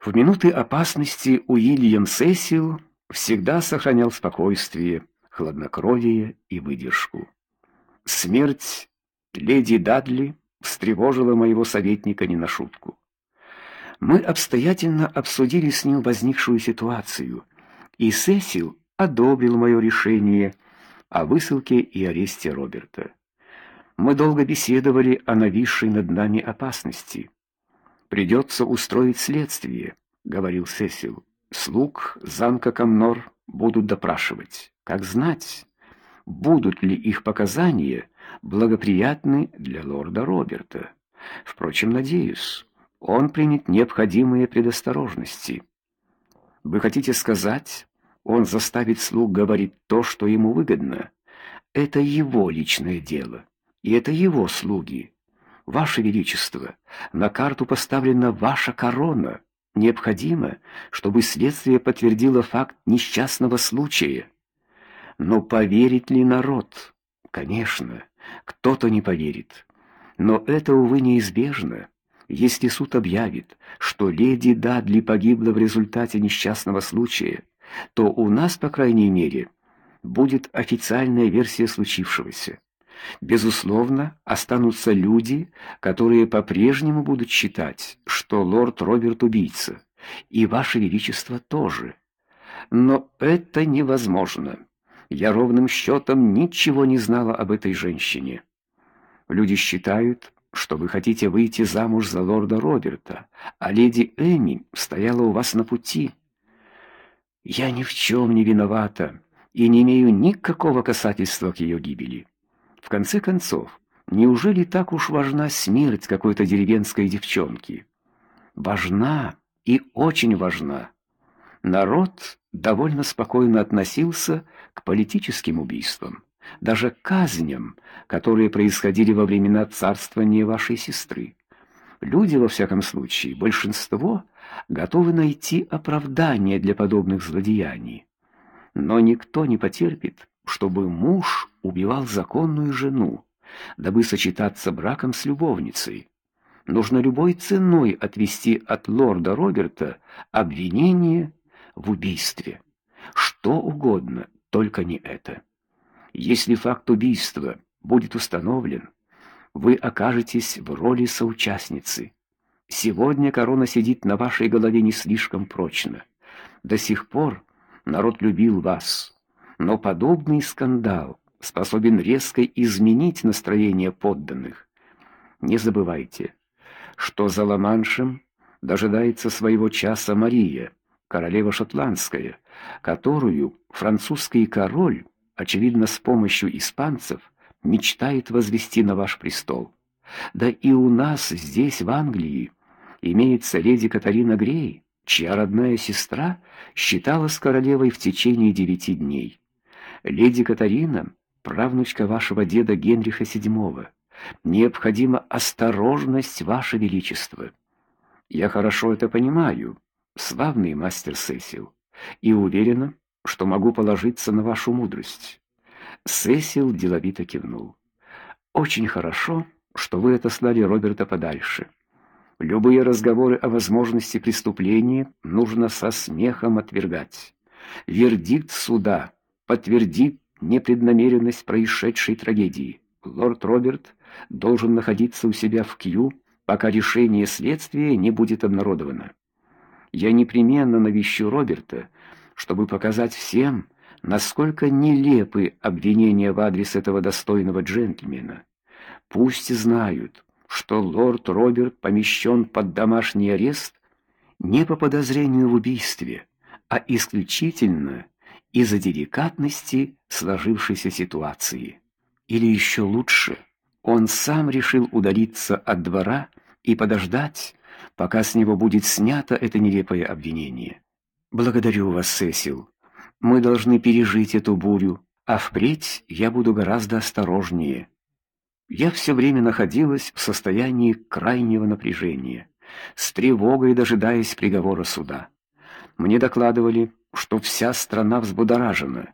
В минуты опасности Уильям Сесил всегда сохранял спокойствие, хладнокровие и выдержку. Смерть леди Дадли встревожила моего советника не на шутку. Мы обстоятельно обсудили с ним возникшую ситуацию, и Сесил одобрил мое решение о высылке и аресте Роберта. Мы долго беседовали о нависшей над нами опасности. Придется устроить следствие, говорил Сесил. Слуг замка Камнор будут допрашивать. Как знать, будут ли их показания благоприятны для лорда Роберта. Впрочем, надеюсь, он примет необходимые предосторожности. Вы хотите сказать, он заставит слуг говорить то, что ему выгодно? Это его личное дело, и это его слуги. Ваше величество, на карту поставлена ваша корона. Необходимо, чтобы следствие подтвердило факт несчастного случая. Но поверит ли народ? Конечно, кто-то не поверит. Но это увы неизбежно. Если суд объявит, что леди Дадли погибла в результате несчастного случая, то у нас, по крайней мере, будет официальная версия случившегося. Безусловно, останутся люди, которые по-прежнему будут считать, что лорд Роберт убийца, и ваше величество тоже. Но это невозможно. Я ровным счетом ничего не знала об этой женщине. Люди считают, что вы хотите выйти замуж за лорда Роберта, а леди Эми стояла у вас на пути. Я ни в чем не виновата и не имею никакого касательства к ее гибели. Конце концов, неужели так уж важна смерть какой-то деревенской девчонки? Важна и очень важна. Народ довольно спокойно относился к политическим убийствам, даже к казням, которые происходили во времена царствования вашей сестры. Люди во всяком случае, большинство готовы найти оправдание для подобных злодеяний. Но никто не потерпит, чтобы муж убивал законную жену, дабы сочетаться браком с любовницей. Нужно любой ценой отвести от лорда Роберта обвинение в убийстве. Что угодно, только не это. Если факт убийства будет установлен, вы окажетесь в роли соучастницы. Сегодня корона сидит на вашей голове не слишком прочно. До сих пор народ любил вас, но подобный скандал способен резко изменить настроение подданных. Не забывайте, что за Ла-Маншем дожидается своего часа Мария, королева шотландская, которую французский король, очевидно, с помощью испанцев, мечтает возвести на ваш престол. Да и у нас здесь, в Англии, имеется леди Катарина Грей, чья родная сестра считалась королевой в течение девяти дней. Леди Катарина правнучка вашего деда Генриха VII. Необходима осторожность, ваше величество. Я хорошо это понимаю, славный мастер Сесил, и уверена, что могу положиться на вашу мудрость. Сесил деловито кивнул. Очень хорошо, что вы отослали Роберта подальше. Любые разговоры о возможности преступления нужно со смехом отвергать. Вердикт суда подтвердит непреднамеренность происшедшей трагедии. Лорд Роберт должен находиться у себя в Кью, пока решение следствия не будет обнародовано. Я непременно навещу Роберта, чтобы показать всем, насколько нелепы обвинения в адрес этого достойного джентльмена. Пусть знают, что лорд Роберт помещен под домашний арест не по подозрению в убийстве, а исключительно из-за деликатности сложившейся ситуации. Или еще лучше, он сам решил удалиться от двора и подождать, пока с него будет снято это нелепое обвинение. Благодарю вас, Сесил. Мы должны пережить эту бурю, а впредь я буду гораздо осторожнее. Я все время находилась в состоянии крайнего напряжения, с тревогой дожидаясь приговора суда. Мне докладывали, что вся страна взбудоражена.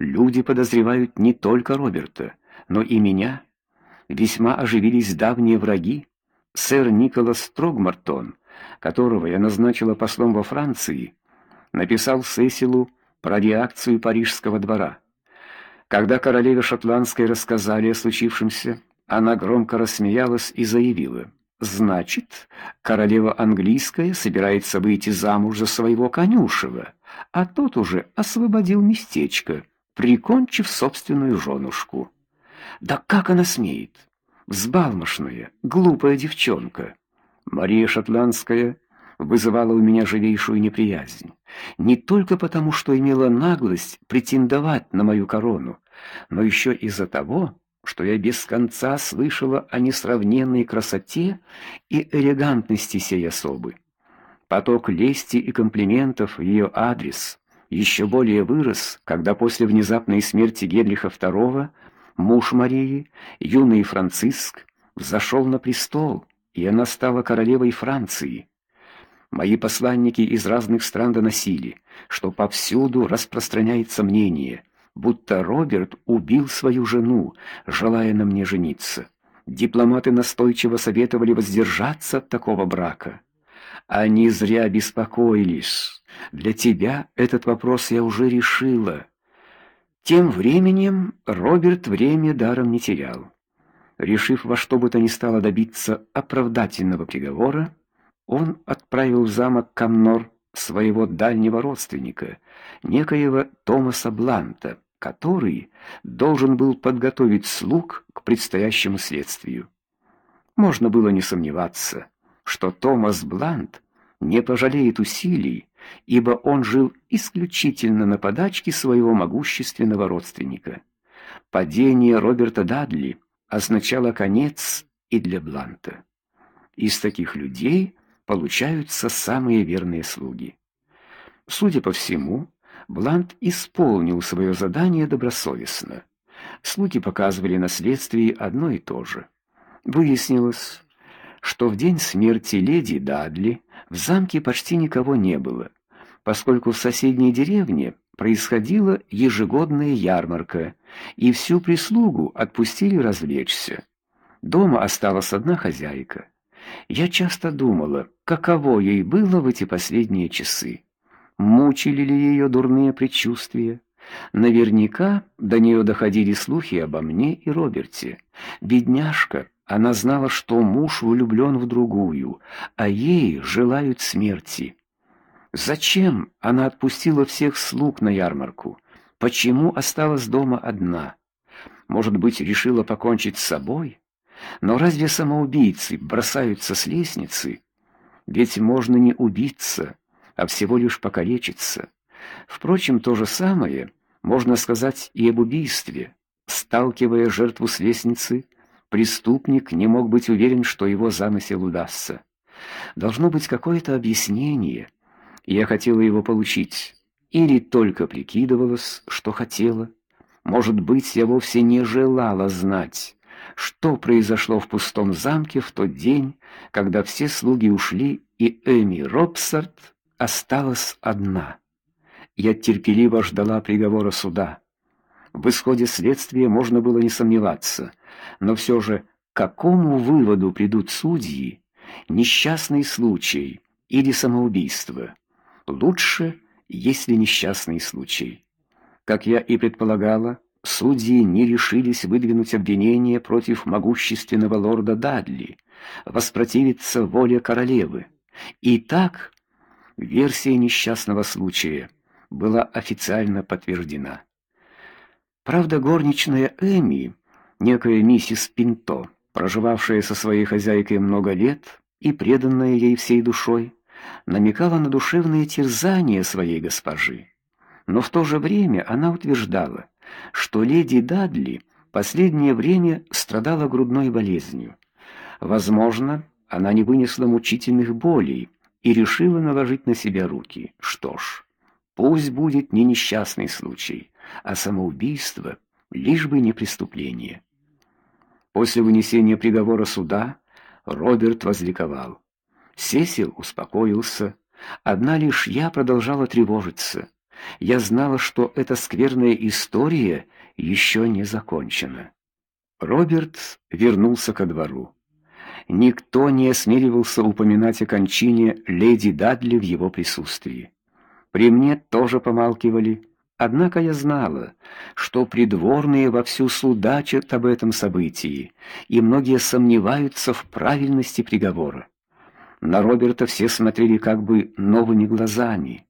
Люди подозревают не только Роберта, но и меня. Весьма оживились давние враги. Сэр Николас Строгмартон которого я назначила послом во Франции, написал Сесилу про реакцию парижского двора. Когда королеве шотландской рассказали о случившемся, она громко рассмеялась и заявила: "Значит, королева английская собирается выйти замуж за своего конюшева, а тот уже освободил местечко, прикончив собственную женушку". Да как она смеет? Взбалмошная, глупая девчонка. Мария Шотландская вызывала у меня живейшую неприязнь, не только потому, что имела наглость претендовать на мою корону, но еще из-за того, что я без конца слышала о несравненной красоте и элегантности сей особы. Поток лести и комплиментов в ее адрес еще более вырос, когда после внезапной смерти Генриха II муж Марии, юный Франциск, взошел на престол, и она стала королевой Франции. Мои посланники из разных стран доносили, что повсюду распространяется мнение, будто Роберт убил свою жену, желая на мне жениться. Дипломаты настойчиво советовали воздержаться от такого брака. Они зря беспокоились. Для тебя этот вопрос я уже решила. Тем временем Роберт время даром не терял. Решив во что бы то ни стало добиться оправдательного приговора, он отправил в замок Камнор своего дальнего родственника, некоего Томаса Бланта, который должен был подготовить слуг к предстоящему следствию. Можно было не сомневаться, что Томас Блант не пожалеет усилий, ибо он жил исключительно на подачке своего могущественного родственника. Падение Роберта Дадли означало конец и для Бланта. Из таких людей получаются самые верные слуги. Судя по всему, Блант исполнил свое задание добросовестно. Слуги показывали на следствии одно и то же. Выяснилось, что в день смерти леди Дадли в замке почти никого не было, поскольку в соседней деревне происходила ежегодная ярмарка, и всю прислугу отпустили развлечься. Дома осталась одна хозяйка. Я часто думала, каково ей было в эти последние часы. Мучили ли ее дурные предчувствия? Наверняка до нее доходили слухи обо мне и Роберте. Бедняжка, она знала, что муж влюблен в другую, а ей желают смерти. Зачем она отпустила всех слуг на ярмарку? Почему осталась дома одна? Может быть, решила покончить с собой? Но разве самоубийцы бросаются с лестницы? Ведь можно не убиться, а всего лишь покалечиться. Впрочем, то же самое можно сказать и об убийстве. Сталкивая жертву с лестницы, преступник не мог быть уверен, что его замысел удастся. Должно быть какое-то объяснение. Я хотела его получить, или только прикидывалась, что хотела. Может быть, я вовсе не желала знать, что произошло в пустом замке в тот день, когда все слуги ушли, и Эми Робсарт осталась одна. Я терпеливо ждала приговора суда. В исходе следствия можно было не сомневаться, но все же к какому выводу придут судьи? Несчастный случай или самоубийство? Лучше, если несчастный случай. Как я и предполагала, судьи не решились выдвинуть обвинение против могущественного лорда Дадли, воспротивиться воле королевы. И так версия несчастного случая была официально подтверждена. Правда, горничная Эми, некая миссис Пинто, проживавшая со своей хозяйкой много лет и преданная ей всей душой, намекала на душевные терзания своей госпожи. Но в то же время она утверждала, что леди Дадли последнее время страдала грудной болезнью. Возможно, она не вынесла мучительных болей и решила наложить на себя руки. Что ж, пусть будет не несчастный случай, а самоубийство, лишь бы не преступление. После вынесения приговора суда Роберт возликовал. Сесил успокоился, одна лишь я продолжала тревожиться. Я знала, что эта скверная история еще не закончена. Роберт вернулся ко двору. Никто не осмеливался упоминать о кончине леди Дадли в его присутствии. При мне тоже помалкивали. Однако я знала, что придворные вовсю судачат об этом событии, и многие сомневаются в правильности приговора. На Роберта все смотрели как бы новыми глазами.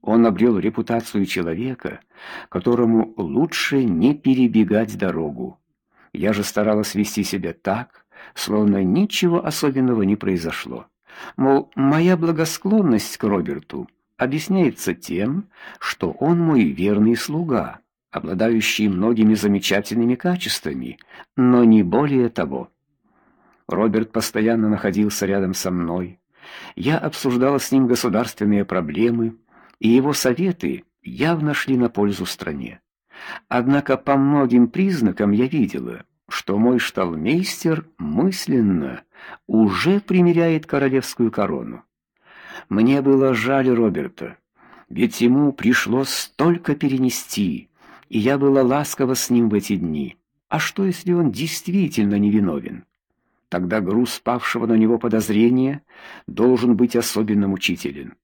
Он обрел репутацию человека, которому лучше не перебегать дорогу. Я же старалась вести себя так, словно ничего особенного не произошло. Мол, моя благосклонность к Роберту объясняется тем, что он мой верный слуга, обладающий многими замечательными качествами, но не более того. Роберт постоянно находился рядом со мной. Я обсуждала с ним государственные проблемы, и его советы явно шли на пользу стране. Однако по многим признакам я видела, что мой шталмейстер мысленно уже примеряет королевскую корону. Мне было жаль Роберта, ведь ему пришлось столько перенести, и я была ласкова с ним в эти дни. А что если он действительно невиновен? Тогда груз павшего на него подозрения должен быть особенно мучителен.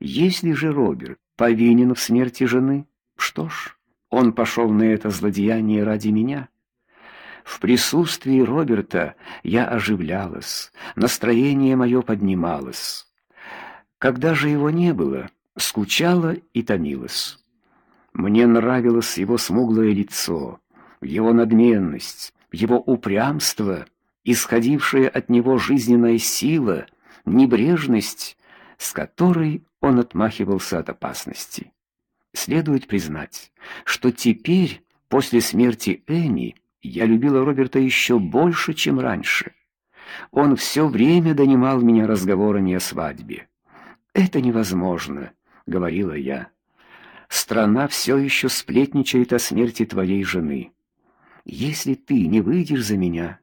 Если же Роберт повинен в смерти жены, что ж, он пошел на это злодеяние ради меня. В присутствии Роберта я оживлялась, настроение мое поднималось. Когда же его не было, скучала и томилась. Мне нравилось его смуглое лицо, его надменность, его упрямство, исходившая от него жизненная сила, небрежность, с которой он отмахивался от опасности. Следует признать, что теперь, после смерти Эми, я любила Роберта еще больше, чем раньше. Он все время донимал меня разговорами о свадьбе. Это невозможно, говорила я. Страна все еще сплетничает о смерти твоей жены. Если ты не выйдешь за меня,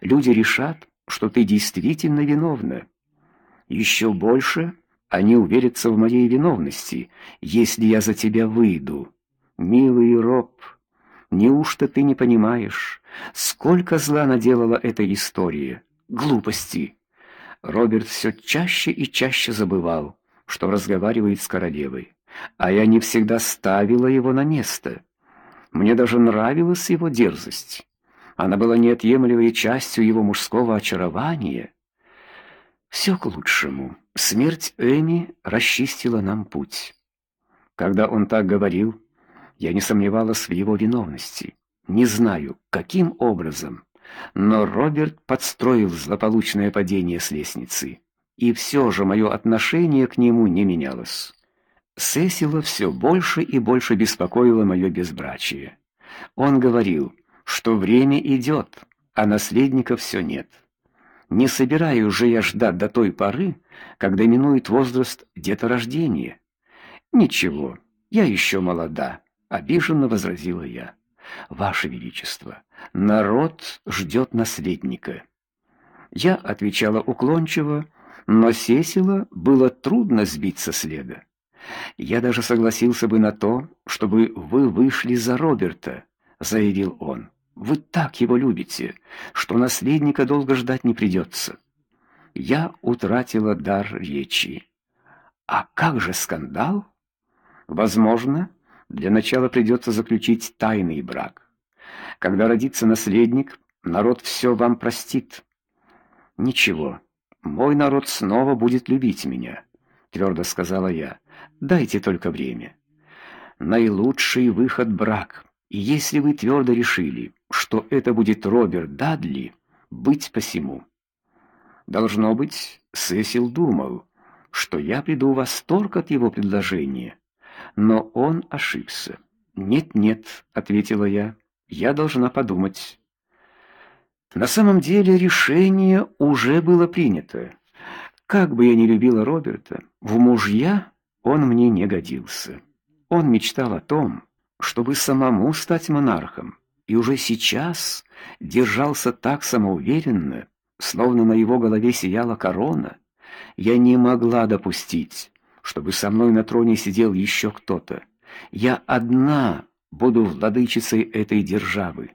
люди решат, что ты действительно виновна. Еще больше они уверятся в моей виновности, если я за тебя выйду. Милый Роб, неужто ты не понимаешь, сколько зла наделала эта история? Глупости. Роберт все чаще и чаще забывал что разговаривает с королевой, а я не всегда ставила его на место. Мне даже нравилась его дерзость. Она была неотъемлемой частью его мужского очарования. Все к лучшему. Смерть Эми расчистила нам путь. Когда он так говорил, я не сомневалась в его виновности. Не знаю, каким образом, но Роберт подстроил злополучное падение с лестницы и все же мое отношение к нему не менялось. Сесила все больше и больше беспокоило мое безбрачие. Он говорил, что время идет, а наследника все нет. Не собираюсь же я ждать до той поры, когда минует возраст деторождения. Ничего, я еще молода, обиженно возразила я. Ваше величество, народ ждет наследника. Я отвечала уклончиво, но Сесила было трудно сбить со следа. Я даже согласился бы на то, чтобы вы вышли за Роберта, заявил он. Вы так его любите, что наследника долго ждать не придется. Я утратила дар речи. А как же скандал? Возможно, для начала придется заключить тайный брак. Когда родится наследник, народ все вам простит. Ничего. Мой народ снова будет любить меня, твердо сказала я. Дайте только время. Наилучший выход брак. И если вы твердо решили, что это будет Роберт Дадли, быть посему. Должно быть, Сесил думал, что я приду в восторг от его предложения, но он ошибся. "Нет-нет", ответила я. "Я должна подумать". На самом деле решение уже было принято. Как бы я ни любила Роберта, в мужья он мне не годился. Он мечтал о том, чтобы самому стать монархом, и уже сейчас держался так самоуверенно, словно на его голове сияла корона. Я не могла допустить, чтобы со мной на троне сидел еще кто-то. Я одна буду владычицей этой державы.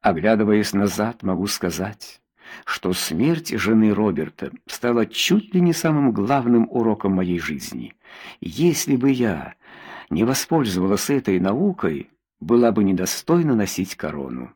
Оглядываясь назад, могу сказать, что смерть жены Роберта стала чуть ли не самым главным уроком моей жизни. Если бы я не воспользовалась этой наукой, была бы недостойна носить корону.